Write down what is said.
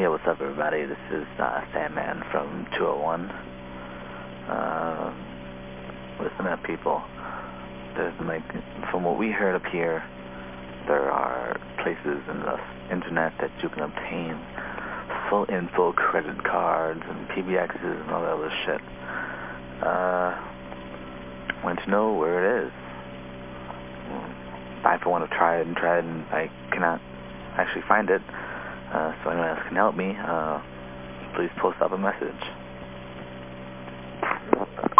Yeah, what's up, everybody? This is uh, Sandman from 201. Uh, listen up, people. There's like, from what we heard up here, there are places in the internet that you can obtain full info credit cards and PBXs and all that other shit. Uh, want to know where it is. I, for one, have tried and tried, and I cannot actually find it. Uh, so anyone else can help me, uh, please post up a message.